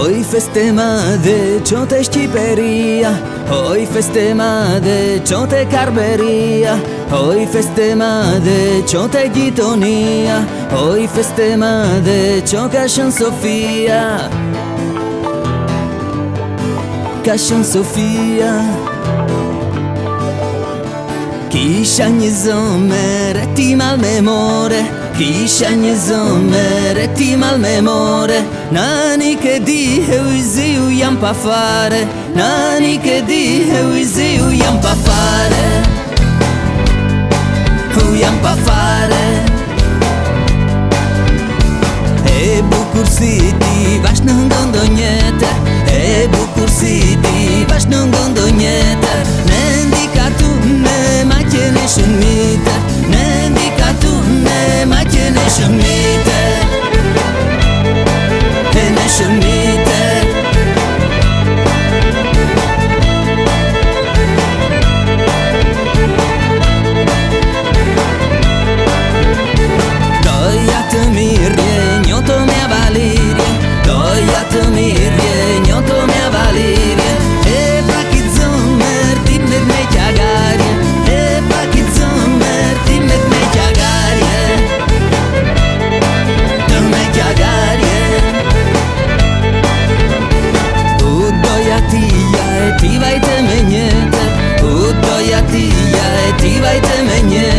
Hoy festema de chote chiperia Hoy festema de chote carberia? Hoy festema de chote gitonia Hoy festema de choca Sofia Cachon Sofia Kisha nizome ti mal memore Kisha një zëmere ti mal memore کیشن زمره تیمال مموره نانی که دی هویزیو یم پفاره نانی که دی هویزیو یم پفاره ไ的จะ